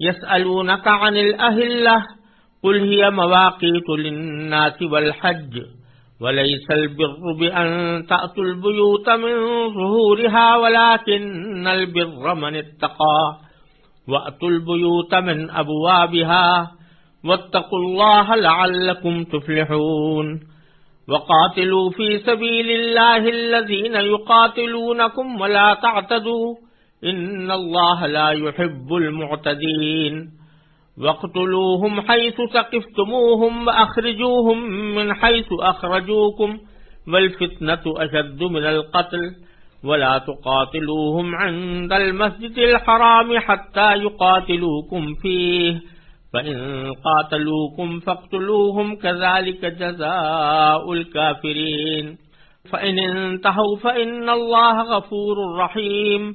يسألونك عن الأهلة قل هي مواقيت للناس والحج وليس البر بأن تأتوا البيوت من ظهورها ولكن البر من اتقى وأتوا البيوت من أبوابها واتقوا الله لعلكم تفلحون وقاتلوا في سبيل الله الذين يقاتلونكم ولا تعتدوا إن الله لا يحب المعتدين واقتلوهم حيث ثقفتموهم وأخرجوهم من حيث أخرجوكم والفتنة أشد من القتل ولا تقاتلوهم عند المسجد الحرام حتى يقاتلوكم فيه فإن قاتلوكم فاقتلوهم كذلك جزاء الكافرين فإن انتهوا فإن الله غفور رحيم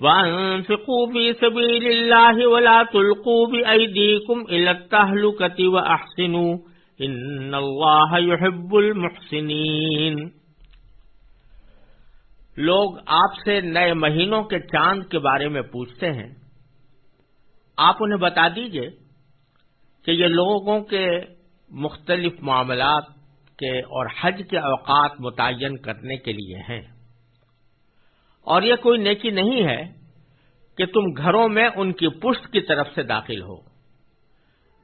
وأنفقوا في سبيل الله ولا تلقوا بأيديكم إلى التهلكة وأحسنوا إن الله يحب المحسنين۔ لوگ آپ سے نئے مہینوں کے چاند کے بارے میں پوچھتے ہیں۔ آپ انہیں بتا دیجیے کہ یہ لوگوں کے مختلف معاملات کے اور حج کے اوقات متعین کرنے کے لیے ہیں۔ اور یہ کوئی نیکی نہیں ہے کہ تم گھروں میں ان کی پشت کی طرف سے داخل ہو،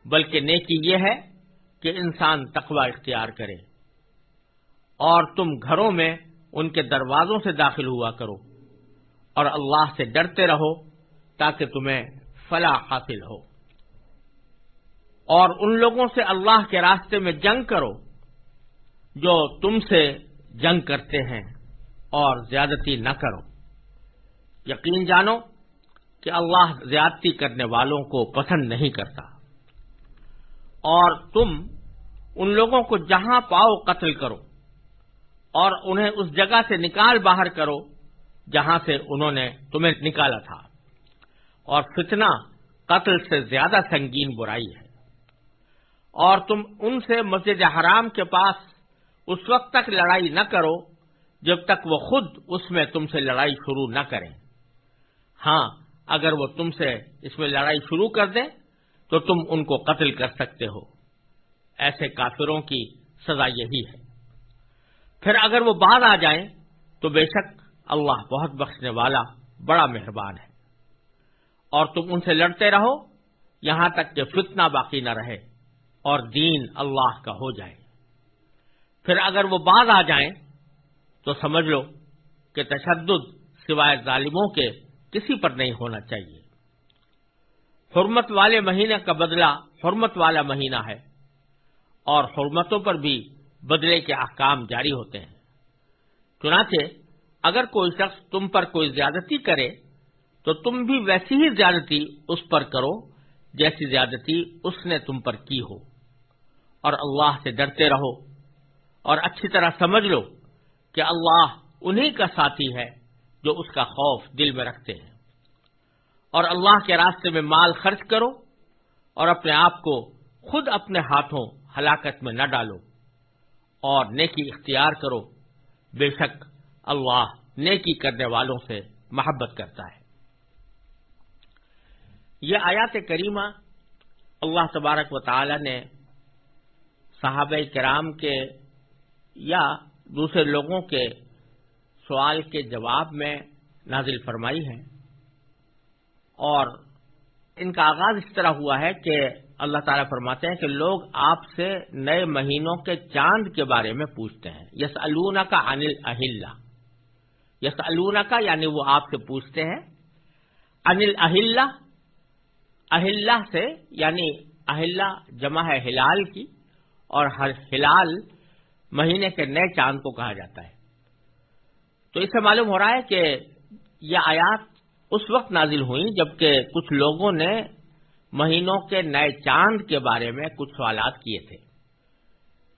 بلکہ نیکی یہ ہے کہ انسان تقوی اختیار کرے اور تم گھروں میں ان کے دروازوں سے داخل ہوا کرو اور اللہ سے ڈرتے رہو تاکہ تمہیں فلاح حاصل ہو۔ اور ان لوگوں سے اللہ کے راستے میں جنگ کرو جو تم سے جنگ کرتے ہیں اور زیادتی نہ کرو۔ یقین جانو کہ اللہ زیادتی کرنے والوں کو پسند نہیں کرتا۔ اور تم ان لوگوں کو جہاں پاؤ قتل کرو اور انہیں اس جگہ سے نکال باہر کرو جہاں سے انہوں نے تمہیں نکالا تھا۔ اور فتنہ قتل سے زیادہ سنگین برائی ہے۔ اور تم ان سے مسجد حرام کے پاس اس وقت تک لڑائی نہ کرو جب تک وہ خود اس میں تم سے لڑائی شروع نہ کریں۔ ہاں اگر وہ تم سے اس میں لڑائی شروع کر دیں تو تم ان کو قتل کر سکتے ہو۔ ایسے کافروں کی سزا یہی ہے۔ پھر اگر وہ بعد آ جائیں، تو بے شک اللہ بہت بخشنے والا، بڑا مہربان ہے۔ اور تم ان سے لڑتے رہو، یہاں تک کہ فتنہ باقی نہ رہے اور دین اللہ کا ہو جائے۔ پھر اگر وہ بعد آ جائیں، تو سمجھ لو کہ تشدد سوائے ظالموں کے کسی پر نہیں ہونا چاہیے۔ حرمت والے مہینے کا بدلہ حرمت والا مہینہ ہے اور حرمتوں پر بھی بدلے کے احکام جاری ہوتے ہیں۔ چنانچہ اگر کوئی شخص تم پر کوئی زیادتی کرے تو تم بھی ویسی ہی زیادتی اس پر کرو جیسی زیادتی اس نے تم پر کی ہو۔ اور اللہ سے ڈرتے رہو اور اچھی طرح سمجھ لو کہ اللہ انہی کا ساتھی ہے۔ جو اس کا خوف دل میں رکھتے ہیں۔ اور اللہ کے راستے میں مال خرچ کرو اور اپنے آپ کو خود اپنے ہاتھوں ہلاکت میں نہ ڈالو اور نیکی اختیار کرو۔ بے شک اللہ نیکی کرنے والوں سے محبت کرتا ہے۔ یہ آیات کریمہ اللہ تبارک و تعالی نے صحابہ کرام کے یا دوسرے لوگوں کے سوال کے جواب میں نازل فرمائی ہے اور ان کا آغاز اس طرح ہوا ہے کہ اللہ تعالیٰ فرماتے ہیں کہ لوگ آپ سے نئے مہینوں کے چاند کے بارے میں پوچھتے ہیں۔ یس النا کا انل اہل یس النا کا یعنی وہ آپ سے پوچھتے ہیں۔ انل اہل اہل سے یعنی اہل جمع ہے ہلال کی اور ہر ہلال مہینے کے نئے چاند کو کہا جاتا ہے۔ تو اس سے معلوم ہو رہا ہے کہ یہ آیات اس وقت نازل ہوئی جبکہ کچھ لوگوں نے مہینوں کے نئے چاند کے بارے میں کچھ سوالات کیے تھے۔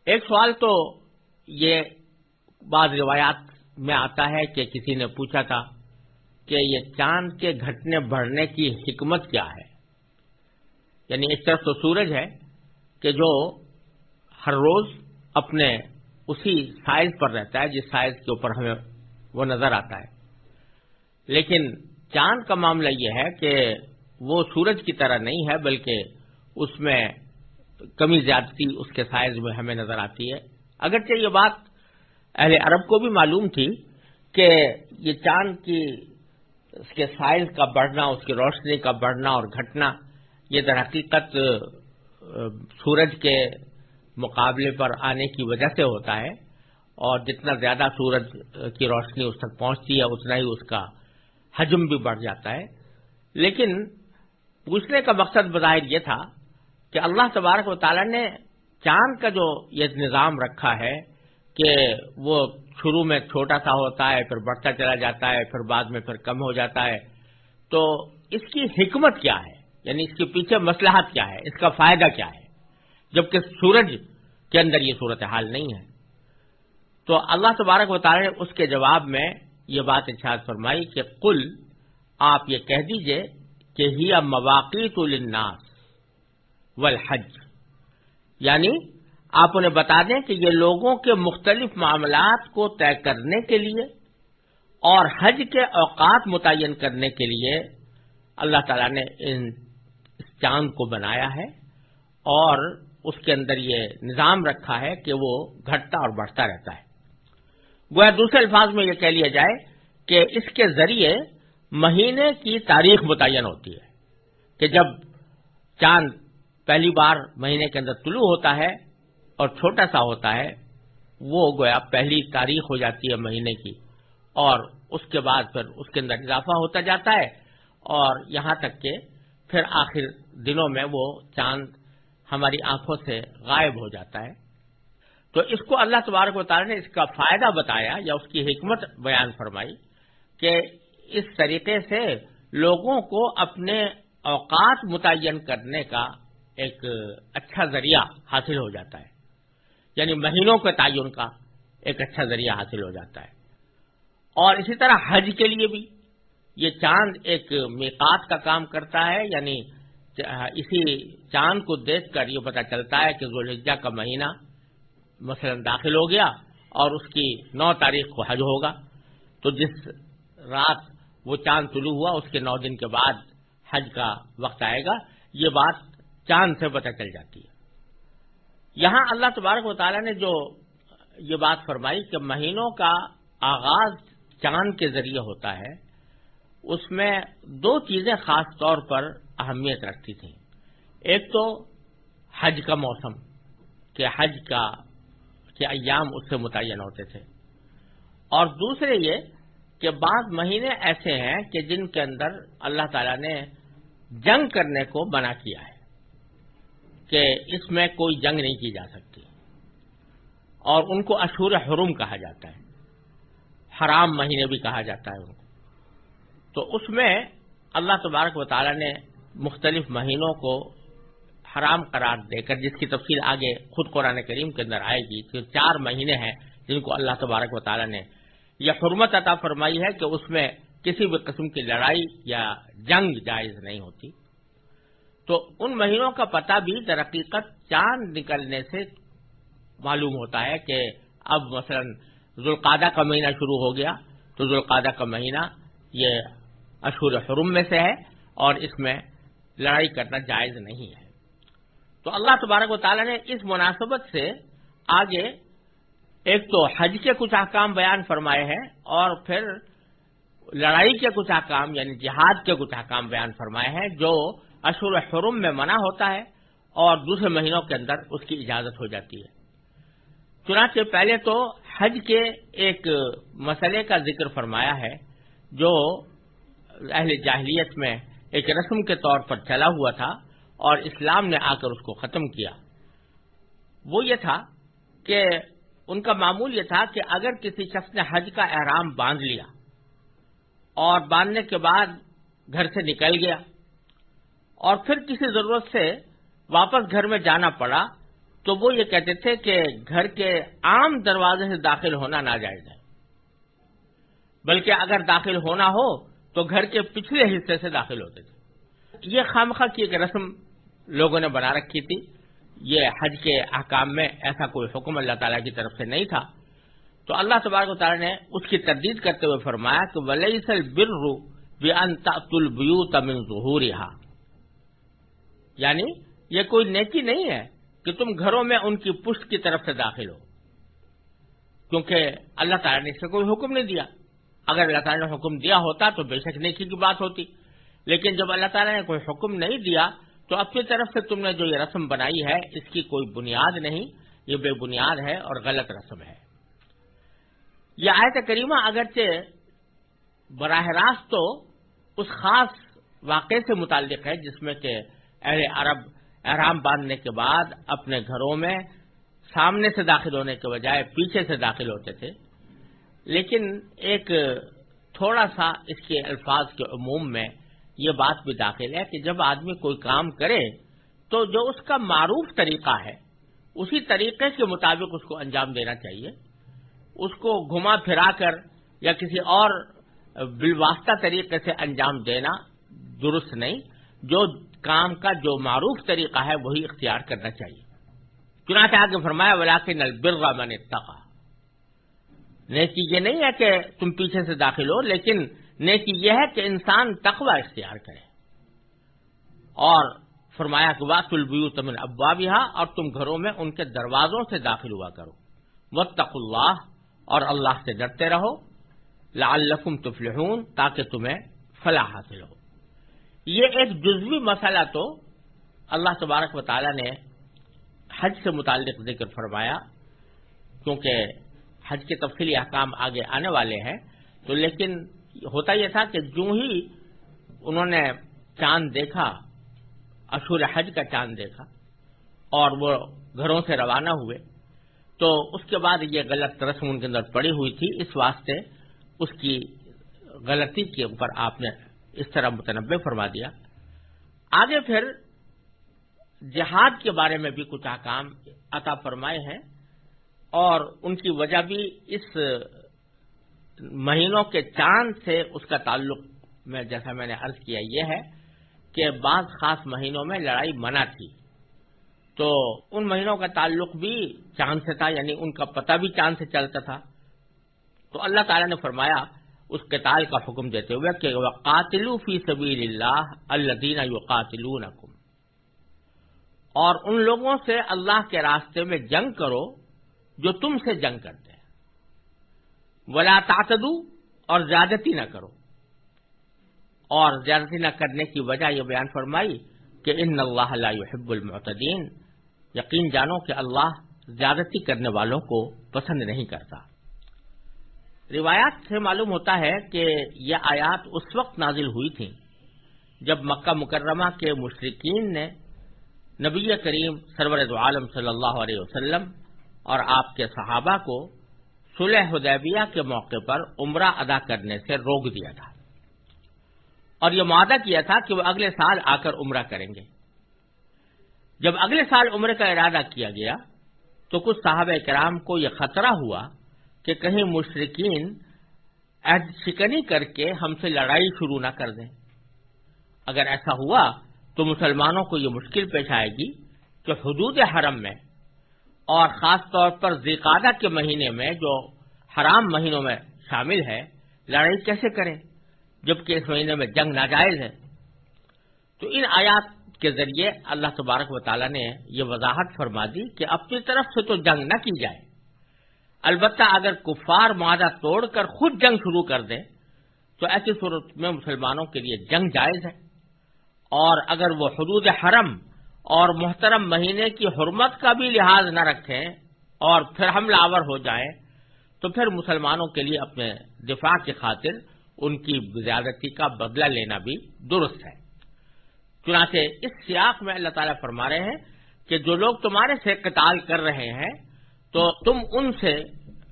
ایک سوال تو یہ بعض روایات میں آتا ہے کہ کسی نے پوچھا تھا کہ یہ چاند کے گھٹنے بڑھنے کی حکمت کیا ہے؟ یعنی ایک طرف تو سورج ہے کہ جو ہر روز اپنے اسی سائز پر رہتا ہے، جس سائز کے اوپر ہمیں وہ نظر آتا ہے۔ لیکن چاند کا معاملہ یہ ہے کہ وہ سورج کی طرح نہیں ہے، بلکہ اس میں کمی زیادتی اس کے سائز میں ہمیں نظر آتی ہے۔ اگرچہ یہ بات اہل عرب کو بھی معلوم تھی کہ یہ چاند کی اس کے سائز کا بڑھنا، اس کی روشنی کا بڑھنا اور گھٹنا، یہ در حقیقت سورج کے مقابلے پر آنے کی وجہ سے ہوتا ہے۔ اور جتنا زیادہ سورج کی روشنی اس تک پہنچتی ہے، اتنا ہی اس کا حجم بھی بڑھ جاتا ہے۔ لیکن پوچھنے کا مقصد بظاہر یہ تھا کہ اللہ تبارک و تعالی نے چاند کا جو یہ نظام رکھا ہے کہ وہ شروع میں چھوٹا سا ہوتا ہے، پھر بڑھتا چلا جاتا ہے، پھر بعد میں پھر کم ہو جاتا ہے۔ تو اس کی حکمت کیا ہے؟ یعنی اس کے پیچھے مسلحت کیا ہے؟ اس کا فائدہ کیا ہے؟ جبکہ سورج کے اندر یہ صورت حال نہیں ہے۔ تو اللہ تبارک و تعالی نے اس کے جواب میں یہ بات ارشاد فرمائی کہ کل آپ یہ کہہ دیجیے کہ ہی مواقع تو والحج۔ یعنی آپ انہیں بتا دیں کہ یہ لوگوں کے مختلف معاملات کو طے کرنے کے لیے اور حج کے اوقات متعین کرنے کے لیے اللہ تعالیٰ نے ان چاند کو بنایا ہے اور اس کے اندر یہ نظام رکھا ہے کہ وہ گھٹتا اور بڑھتا رہتا ہے۔ گویا دوسرے الفاظ میں یہ کہہ لیا جائے کہ اس کے ذریعے مہینے کی تاریخ متعین ہوتی ہے کہ جب چاند پہلی بار مہینے کے اندر طلوع ہوتا ہے اور چھوٹا سا ہوتا ہے، وہ گویا پہلی تاریخ ہو جاتی ہے مہینے کی اور اس کے بعد پھر اس کے اندر اضافہ ہوتا جاتا ہے اور یہاں تک کہ پھر آخر دنوں میں وہ چاند ہماری آنکھوں سے غائب ہو جاتا ہے۔ تو اس کو اللہ تبارک و تعالی نے اس کا فائدہ بتایا یا اس کی حکمت بیان فرمائی کہ اس طریقے سے لوگوں کو اپنے اوقات متعین کرنے کا ایک اچھا ذریعہ حاصل ہو جاتا ہے۔ یعنی مہینوں کے تعین کا ایک اچھا ذریعہ حاصل ہو جاتا ہے۔ اور اسی طرح حج کے لیے بھی یہ چاند ایک میقات کا کام کرتا ہے یعنی اسی چاند کو دیکھ کر یہ پتہ چلتا ہے کہ ذوالحجہ کا مہینہ مثلا داخل ہو گیا اور اس کی نو تاریخ کو حج ہوگا۔ تو جس رات وہ چاند طلوع ہوا، اس کے نو دن کے بعد حج کا وقت آئے گا، یہ بات چاند سے پتہ چل جاتی ہے۔ یہاں اللہ تبارک و تعالیٰ نے جو یہ بات فرمائی کہ مہینوں کا آغاز چاند کے ذریعے ہوتا ہے، اس میں دو چیزیں خاص طور پر اہمیت رکھتی تھیں۔ ایک تو حج کا موسم، کہ حج کا کے ایام اس سے متعین ہوتے تھے۔ اور دوسرے یہ کہ بعض مہینے ایسے ہیں کہ جن کے اندر اللہ تعالی نے جنگ کرنے کو بنا کیا ہے کہ اس میں کوئی جنگ نہیں کی جا سکتی۔ اور ان کو اشور حرم کہا جاتا ہے۔ حرام مہینے بھی کہا جاتا ہے ان کو۔ تو اس میں اللہ تبارک و تعالی نے مختلف مہینوں کو حرام قرار دے کر جس کی تفصیل آگے خود قرآن کریم کے اندر آئے گی کہ چار مہینے ہیں جن کو اللہ تبارک و تعالی نے یہ حرمت عطا فرمائی ہے کہ اس میں کسی بھی قسم کی لڑائی یا جنگ جائز نہیں ہوتی۔ تو ان مہینوں کا پتہ بھی در حقیقت چاند نکلنے سے معلوم ہوتا ہے کہ اب مثلا ذوالقادہ کا مہینہ شروع ہو گیا۔ تو ذوالقادہ کا مہینہ یہ اشور حرم میں سے ہے اور اس میں لڑائی کرنا جائز نہیں ہے۔ تو اللہ تبارک و تعالیٰ نے اس مناسبت سے آگے ایک تو حج کے کچھ احکام بیان فرمائے ہیں اور پھر لڑائی کے کچھ احکام یعنی جہاد کے کچھ احکام بیان فرمائے ہیں جو اشور حرم میں منع ہوتا ہے اور دوسرے مہینوں کے اندر اس کی اجازت ہو جاتی ہے۔ چنانچہ پہلے تو حج کے ایک مسئلے کا ذکر فرمایا ہے جو اہل جاہلیت میں ایک رسم کے طور پر چلا ہوا تھا۔ اور اسلام نے آ کر اس کو ختم کیا۔ وہ یہ تھا کہ ان کا معمول یہ تھا کہ اگر کسی شخص نے حج کا احرام باندھ لیا اور باندھنے کے بعد گھر سے نکل گیا اور پھر کسی ضرورت سے واپس گھر میں جانا پڑا، تو وہ یہ کہتے تھے کہ گھر کے عام دروازے سے داخل ہونا ناجائز ہے۔ بلکہ اگر داخل ہونا ہو تو گھر کے پچھلے حصے سے داخل ہوتے تھے۔ یہ خامخواہ کی ایک رسم لوگوں نے بنا رکھی تھی۔ یہ حج کے احکام میں ایسا کوئی حکم اللہ تعالیٰ کی طرف سے نہیں تھا۔ تو اللہ تبارک و تعالیٰ نے اس کی تردید کرتے ہوئے فرمایا کہ ولی سل بر بے انتلبیو تمن ظہور یعنی یہ کوئی نیکی نہیں ہے کہ تم گھروں میں ان کی پشت کی طرف سے داخل ہو۔ کیونکہ اللہ تعالیٰ نے اس سے کوئی حکم نہیں دیا۔ اگر اللہ تعالیٰ نے حکم دیا ہوتا تو بے شک نیکی کی بات ہوتی۔ لیکن جب اللہ تعالیٰ نے کوئی حکم نہیں دیا تو اپنی طرف سے تم نے جو یہ رسم بنائی ہے، اس کی کوئی بنیاد نہیں، یہ بے بنیاد ہے اور غلط رسم ہے۔ یہ آیت کریمہ اگرچہ براہ راست تو اس خاص واقعے سے متعلق ہے، جس میں کہ اہل عرب احرام باندھنے کے بعد اپنے گھروں میں سامنے سے داخل ہونے کے بجائے پیچھے سے داخل ہوتے تھے۔ لیکن ایک تھوڑا سا اس کے الفاظ کے عموم میں یہ بات بھی داخل ہے کہ جب آدمی کوئی کام کرے تو جو اس کا معروف طریقہ ہے، اسی طریقے کے مطابق اس کو انجام دینا چاہیے۔ اس کو گھما پھرا کر یا کسی اور بالواسطہ طریقے سے انجام دینا درست نہیں۔ جو کام کا جو معروف طریقہ ہے، وہی اختیار کرنا چاہیے۔ چنانچہ آگے فرمایا ولا کے نل برغا میں نے تقا نیکی یہ نہیں ہے کہ تم پیچھے سے داخل ہو، لیکن نیکی یہ ہے کہ انسان تقوی اختیار کرے۔ اور فرمایا کہ واقع البیو تمن ابا اور تم گھروں میں ان کے دروازوں سے داخل ہوا کرو۔ و اللہ اور اللہ سے ڈرتے رہو۔ لعلکم تفلحون تاکہ تمہیں فلاح حاصل ہو۔ یہ ایک جزوی مسئلہ تو اللہ تبارک و تعالی نے حج سے متعلق ذکر فرمایا، کیونکہ حج کے تفصیلی احکام آگے آنے والے ہیں، تو لیکن ہوتا یہ تھا کہ جو ہی انہوں نے چاند دیکھا اشور حج کا چاند دیکھا اور وہ گھروں سے روانہ ہوئے، تو اس کے بعد یہ غلط رسم ان کے اندر پڑی ہوئی تھی۔ اس واسطے اس کی غلطی کے اوپر آپ نے اس طرح متنوع فرما دیا۔ آگے پھر جہاد کے بارے میں بھی کچھ احکام عطا فرمائے ہیں اور ان کی وجہ بھی اس مہینوں کے چاند سے اس کا تعلق میں جیسا میں نے عرض کیا یہ ہے کہ بعض خاص مہینوں میں لڑائی منع تھی۔ تو ان مہینوں کا تعلق بھی چاند سے تھا یعنی ان کا پتہ بھی چاند سے چلتا تھا۔ تو اللہ تعالیٰ نے فرمایا اس قتال کا حکم دیتے ہوئے کہ قاتل فی سبیل اللہ الدین قاتل اور ان لوگوں سے اللہ کے راستے میں جنگ کرو جو تم سے جنگ کرتے ہیں۔ ولا تعتدو اور زیادتی نہ کرو۔ اور زیادتی نہ کرنے کی وجہ یہ بیان فرمائی کہ ان اللہ يحب المعتدین۔ یقین جانو کہ اللہ زیادتی کرنے والوں کو پسند نہیں کرتا۔ روایات سے معلوم ہوتا ہے کہ یہ آیات اس وقت نازل ہوئی تھیں جب مکہ مکرمہ کے مشرقین نے نبی کریم سرور عالم صلی اللہ علیہ وسلم اور آپ کے صحابہ کو صلح حدیبیہ کے موقع پر عمرہ ادا کرنے سے روک دیا تھا۔ اور یہ معاہدہ کیا تھا کہ وہ اگلے سال آ کر عمرہ کریں گے۔ جب اگلے سال عمرے کا ارادہ کیا گیا تو کچھ صحابہ کرام کو یہ خطرہ ہوا کہ کہیں مشرقین عہد شکنی کر کے ہم سے لڑائی شروع نہ کر دیں۔ اگر ایسا ہوا تو مسلمانوں کو یہ مشکل پیش آئے گی کہ حدود حرم میں اور خاص طور پر زیقادہ کے مہینے میں جو حرام مہینوں میں شامل ہے، لڑائی کیسے کریں؟ جبکہ اس مہینے میں جنگ ناجائز ہے۔ تو ان آیات کے ذریعے اللہ تبارک و تعالیٰ نے یہ وضاحت فرما دی کہ اپنی طرف سے تو جنگ نہ کی جائے۔ البتہ اگر کفار معاہدہ توڑ کر خود جنگ شروع کر دیں، تو ایسی صورت میں مسلمانوں کے لیے جنگ جائز ہے۔ اور اگر وہ حدود حرم اور محترم مہینے کی حرمت کا بھی لحاظ نہ رکھیں اور پھر حملہ آور ہو جائیں، تو پھر مسلمانوں کے لیے اپنے دفاع کی خاطر ان کی زیادتی کا بدلہ لینا بھی درست ہے۔ چنانچہ اس سیاق میں اللہ تعالیٰ فرما رہے ہیں کہ جو لوگ تمہارے سے قتال کر رہے ہیں، تو تم ان سے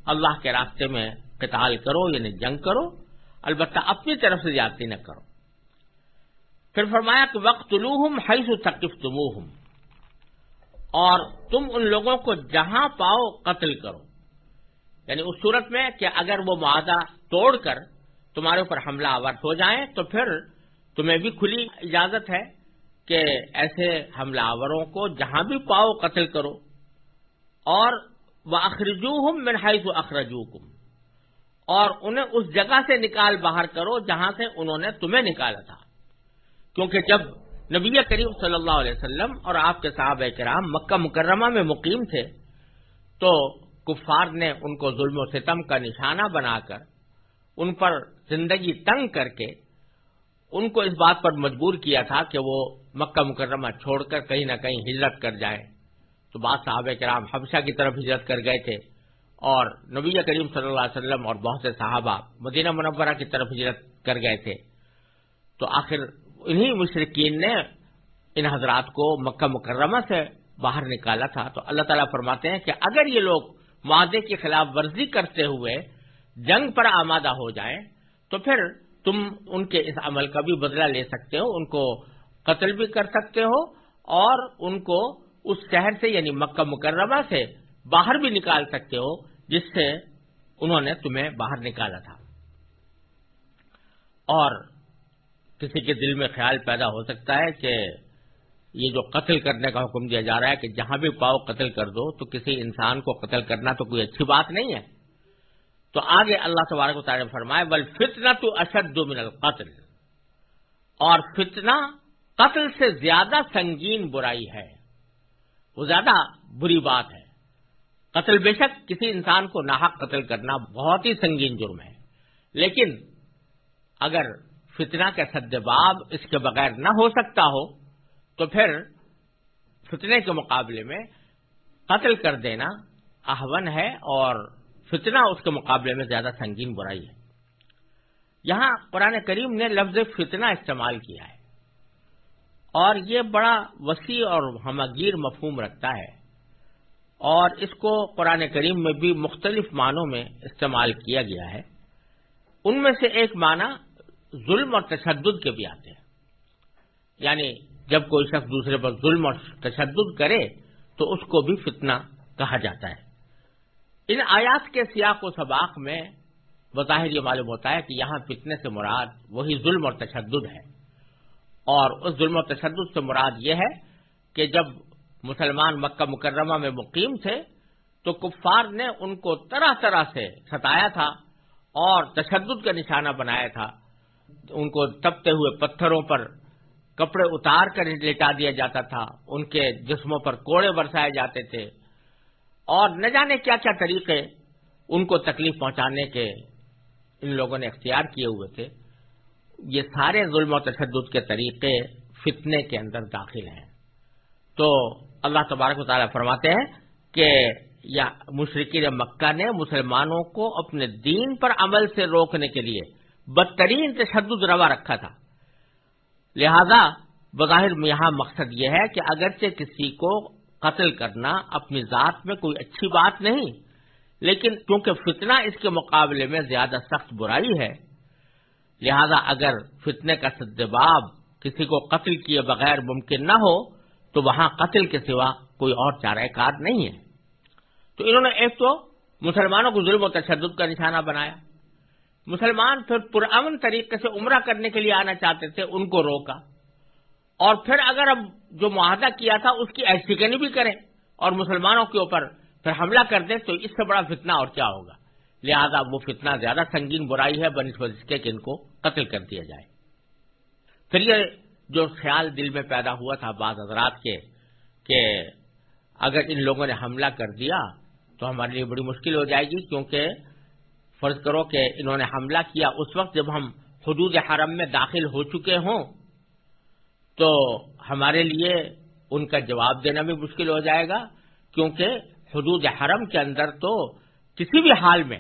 اللہ کے راستے میں قتال کرو یعنی جنگ کرو، البتہ اپنی طرف سے زیادتی نہ کرو۔ پھر فرمایا کہ وقت لوہم حیث تقف اور تم ان لوگوں کو جہاں پاؤ قتل کرو۔ یعنی اس صورت میں کہ اگر وہ معاہدہ توڑ کر تمہارے اوپر حملہ آور ہو جائیں تو پھر تمہیں بھی کھلی اجازت ہے کہ ایسے حملہ آوروں کو جہاں بھی پاؤ قتل کرو۔ اور وہ اخرجو ہوں منہائی اخرجو اور انہیں اس جگہ سے نکال باہر کرو جہاں سے انہوں نے تمہیں نکالا تھا۔ کیونکہ جب نبی کریم صلی اللہ علیہ وسلم اور آپ کے صحابہ کرام مکہ مکرمہ میں مقیم تھے، تو کفار نے ان کو ظلم و ستم کا نشانہ بنا کر ان پر زندگی تنگ کر کے ان کو اس بات پر مجبور کیا تھا کہ وہ مکہ مکرمہ چھوڑ کر کہیں نہ کہیں ہجرت کر جائیں۔ تو بعض صحابہ کرام حبشہ کی طرف ہجرت کر گئے تھے اور نبی کریم صلی اللہ علیہ وسلم اور بہت سے صحابہ مدینہ منورہ کی طرف ہجرت کر گئے تھے۔ تو آخر انہی مشرقین نے ان حضرات کو مکہ مکرمہ سے باہر نکالا تھا۔ تو اللہ تعالیٰ فرماتے ہیں کہ اگر یہ لوگ معاہدے کی خلاف ورزی کرتے ہوئے جنگ پر آمادہ ہو جائیں، تو پھر تم ان کے اس عمل کا بھی بدلہ لے سکتے ہو، ان کو قتل بھی کر سکتے ہو اور ان کو اس شہر سے یعنی مکہ مکرمہ سے باہر بھی نکال سکتے ہو، جس سے انہوں نے تمہیں باہر نکالا تھا۔ اور کسی کے دل میں خیال پیدا ہو سکتا ہے کہ یہ جو قتل کرنے کا حکم دیا جا رہا ہے کہ جہاں بھی پاؤ قتل کر دو تو کسی انسان کو قتل کرنا تو کوئی اچھی بات نہیں ہے۔ تو آگے اللہ تبارک و تعالیٰ فرمائے بل فتنا تو اشد من القتل اور فتنہ قتل سے زیادہ سنگین برائی ہے۔ وہ زیادہ بری بات ہے۔ قتل بے شک کسی انسان کو ناحق قتل کرنا بہت ہی سنگین جرم ہے۔ لیکن اگر فتنہ کا سدباب اس کے بغیر نہ ہو سکتا ہو، تو پھر فتنے کے مقابلے میں قتل کر دینا احون ہے اور فتنہ اس کے مقابلے میں زیادہ سنگین برائی ہے۔ یہاں قرآن کریم نے لفظ فتنہ استعمال کیا ہے اور یہ بڑا وسیع اور ہمگیر مفہوم رکھتا ہے اور اس کو قرآن کریم میں بھی مختلف معنوں میں استعمال کیا گیا ہے۔ ان میں سے ایک معنی ظلم اور تشدد کے بھی آتے ہیں۔ یعنی جب کوئی شخص دوسرے پر ظلم اور تشدد کرے تو اس کو بھی فتنہ کہا جاتا ہے۔ ان آیات کے سیاق و سباق میں بظاہر یہ معلوم ہوتا ہے کہ یہاں فتنے سے مراد وہی ظلم اور تشدد ہے۔ اور اس ظلم و تشدد سے مراد یہ ہے کہ جب مسلمان مکہ مکرمہ میں مقیم تھے تو کفار نے ان کو طرح طرح سے ستایا تھا اور تشدد کا نشانہ بنایا تھا۔ ان کو تپتے ہوئے پتھروں پر کپڑے اتار کر لٹا دیا جاتا تھا، ان کے جسموں پر کوڑے برسائے جاتے تھے۔ اور نہ جانے کیا کیا طریقے ان کو تکلیف پہنچانے کے ان لوگوں نے اختیار کیے ہوئے تھے۔ یہ سارے ظلم و تشدد کے طریقے فتنے کے اندر داخل ہیں۔ تو اللہ تبارک و تعالیٰ فرماتے ہیں کہ یا مشرقین مکہ نے مسلمانوں کو اپنے دین پر عمل سے روکنے کے لیے بدترین تشدد روا رکھا تھا۔ لہذا بظاہر یہاں مقصد یہ ہے کہ اگرچہ کسی کو قتل کرنا اپنی ذات میں کوئی اچھی بات نہیں، لیکن کیونکہ فتنہ اس کے مقابلے میں زیادہ سخت برائی ہے، لہذا اگر فتنے کا سدباب کسی کو قتل کیے بغیر ممکن نہ ہو، تو وہاں قتل کے سوا کوئی اور چارہ کار نہیں ہے۔ تو انہوں نے ایک تو مسلمانوں کو ظلم و تشدد کا نشانہ بنایا۔ مسلمان پھر پرامن طریقے سے عمرہ کرنے کے لیے آنا چاہتے تھے، ان کو روکا۔ اور پھر اگر اب جو معاہدہ کیا تھا، اس کی ایسٹیکنی بھی کریں اور مسلمانوں کے اوپر پھر حملہ کر دیں، تو اس سے بڑا فتنہ اور کیا ہوگا؟ لہذا وہ فتنہ زیادہ سنگین برائی ہے بنسبت اس کے کہ ان کو قتل کر دیا جائے۔ پھر یہ جو خیال دل میں پیدا ہوا تھا بعض حضرات کے، کہ اگر ان لوگوں نے حملہ کر دیا تو ہمارے لیے بڑی مشکل ہو جائے گی، کیونکہ فرض کرو کہ انہوں نے حملہ کیا، اس وقت جب ہم حدود حرم میں داخل ہو چکے ہوں، تو ہمارے لیے ان کا جواب دینا بھی مشکل ہو جائے گا، کیونکہ حدود حرم کے اندر تو کسی بھی حال میں،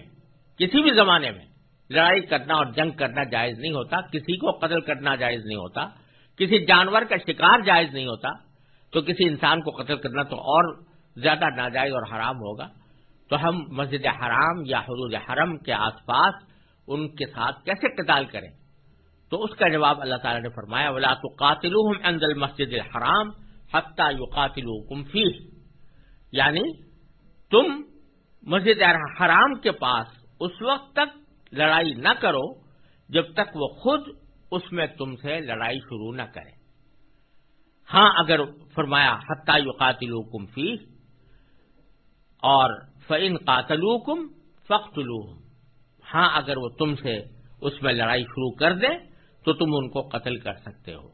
کسی بھی زمانے میں لڑائی کرنا اور جنگ کرنا جائز نہیں ہوتا، کسی کو قتل کرنا جائز نہیں ہوتا، کسی جانور کا شکار جائز نہیں ہوتا، تو کسی انسان کو قتل کرنا تو اور زیادہ ناجائز اور حرام ہوگا۔ تو ہم مسجد حرام یا حدود حرم کے آس پاس ان کے ساتھ کیسے قتال کریں؟ تو اس کا جواب اللہ تعالیٰ نے فرمایا بولا تو قاتل اندل مسجد الحرام حتہ یو قاتل یعنی تم مسجد حرام کے پاس اس وقت تک لڑائی نہ کرو جب تک وہ خود اس میں تم سے لڑائی شروع نہ کرے۔ ہاں اگر فرمایا حتہ یو قاتل فی اور فعن قاتلو کم ہاں اگر وہ تم سے اس میں لڑائی شروع کر دے، تو تم ان کو قتل کر سکتے ہو۔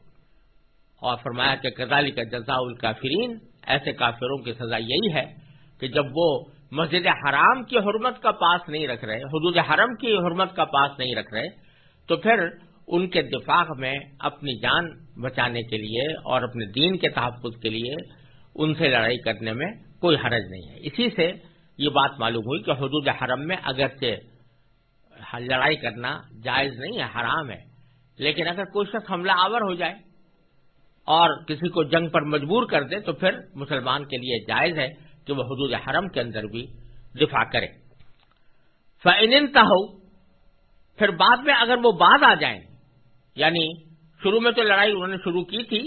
اور فرمایا کہ کزالی کا جزا الکافرین، ایسے کافروں کی سزا یہی ہے کہ جب وہ مسجد حرام کی حرمت کا پاس نہیں رکھ رہے، حدود حرم کی حرمت کا پاس نہیں رکھ رہے، تو پھر ان کے دفاع میں اپنی جان بچانے کے لیے اور اپنے دین کے تحفظ کے لیے ان سے لڑائی کرنے میں کوئی حرج نہیں ہے۔ اسی سے یہ بات معلوم ہوئی کہ حدود حرم میں اگرچہ لڑائی کرنا جائز نہیں ہے، حرام ہے، لیکن اگر کوئی شخص حملہ آور ہو جائے اور کسی کو جنگ پر مجبور کر دے تو پھر مسلمان کے لیے جائز ہے کہ وہ حدود حرم کے اندر بھی دفاع کرے۔ فعن ہو پھر بعد میں اگر وہ بعد آ جائیں یعنی شروع میں تو لڑائی انہوں نے شروع کی تھی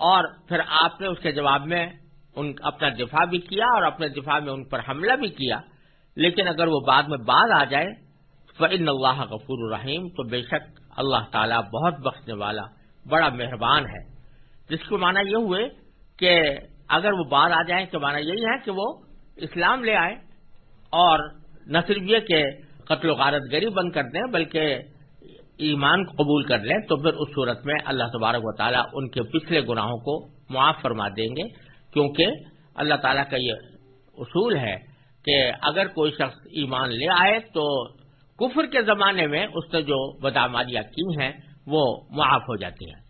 اور پھر آپ نے اس کے جواب میں ان اپنا دفاع بھی کیا اور اپنے دفاع میں ان پر حملہ بھی کیا۔ لیکن اگر وہ بعد میں بعد آ جائے فعن اللہ غفور الرحیم تو بے شک اللہ تعالیٰ بہت بخشنے والا، بڑا مہربان ہے۔ جس کو مانا یہ ہوئے کہ اگر وہ بعد آ جائیں تو مانا یہی ہے کہ وہ اسلام لے آئے۔ اور نہ صرف یہ کہ قتل و غارت گری بند کر دیں، بلکہ ایمان کو قبول کر لیں، تو پھر اس صورت میں اللہ تبارک و تعالیٰ ان کے پچھلے گناہوں کو معاف فرما دیں گے۔ کیونکہ اللہ تعالیٰ کا یہ اصول ہے کہ اگر کوئی شخص ایمان لے آئے تو کفر کے زمانے میں اس نے جو بدامالیاں کی ہیں وہ معاف ہو جاتی ہیں۔